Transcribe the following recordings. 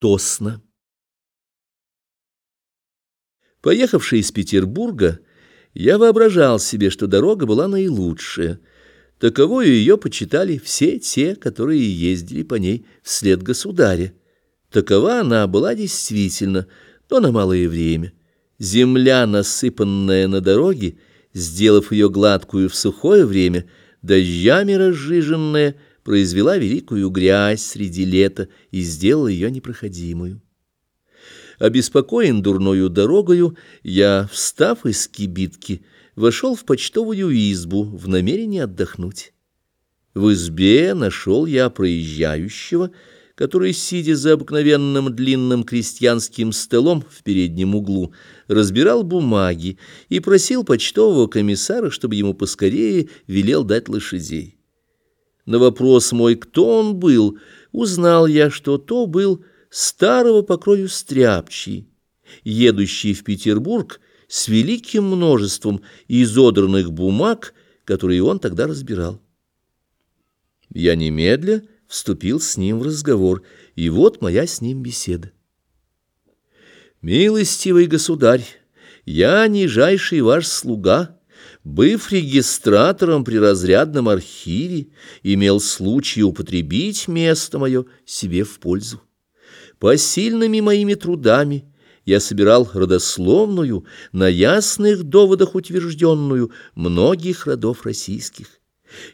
Тосно. Поехавший из Петербурга, я воображал себе, что дорога была наилучшая. Таковою ее почитали все те, которые ездили по ней вслед государя. Такова она была действительно, но на малое время. Земля, насыпанная на дороге, сделав ее гладкую в сухое время, дождями разжиженная, произвела великую грязь среди лета и сделала ее непроходимую. Обеспокоен дурною дорогою, я, встав из кибитки, вошел в почтовую избу в намерении отдохнуть. В избе нашел я проезжающего, который, сидя за обыкновенным длинным крестьянским столом в переднем углу, разбирал бумаги и просил почтового комиссара, чтобы ему поскорее велел дать лошадей. На вопрос мой, кто он был, узнал я, что то был старого покрою стряпчий, едущий в Петербург с великим множеством изодранных бумаг, которые он тогда разбирал. Я немедля вступил с ним в разговор, и вот моя с ним беседа. «Милостивый государь, я нижайший ваш слуга» быв регистратором при разрядном архиве, имел случай употребить место мое себе в пользу. Посильными моими трудами я собирал родословную, на ясных доводах утвержденную многих родов российских.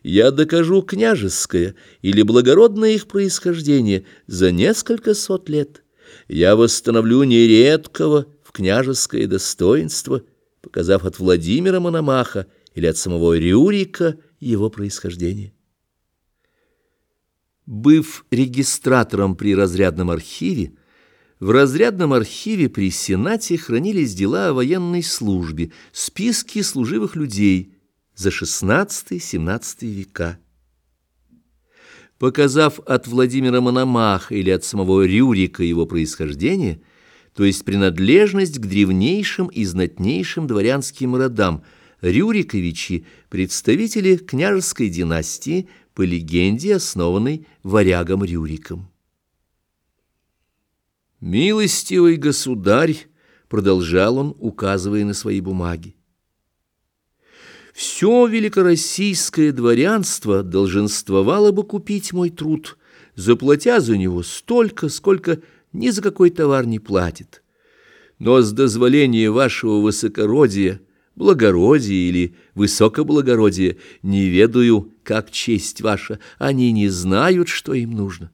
Я докажу княжеское или благородное их происхождение за несколько сот лет. Я восстановлю нередкого в княжеское достоинство – показав от Владимира Мономаха или от самого Рюрика его происхождение. Быв регистратором при разрядном архиве, в разрядном архиве при Сенате хранились дела о военной службе, списки служивых людей за XVI-XVII века. Показав от Владимира Мономаха или от самого Рюрика его происхождение – то есть принадлежность к древнейшим и знатнейшим дворянским родам, Рюриковичи – представители княжеской династии, по легенде, основанной варягом Рюриком. «Милостивый государь», — продолжал он, указывая на свои бумаги, «все великороссийское дворянство долженствовало бы купить мой труд, заплатя за него столько, сколько ни за какой товар не платит. Но с дозволения вашего высокородия, благородия или высокоблагородия, не ведаю, как честь ваша, они не знают, что им нужно.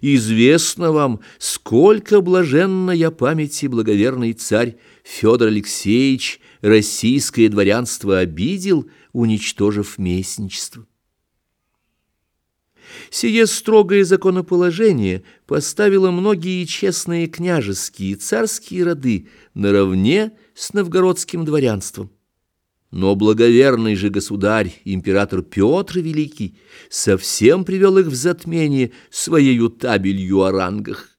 Известно вам, сколько блаженная памяти благоверный царь Федор Алексеевич российское дворянство обидел, уничтожив местничество. Сие строгое законоположение поставило многие честные княжеские и царские роды наравне с новгородским дворянством. Но благоверный же государь, император Петр Великий, совсем привел их в затмение своею табелью о рангах.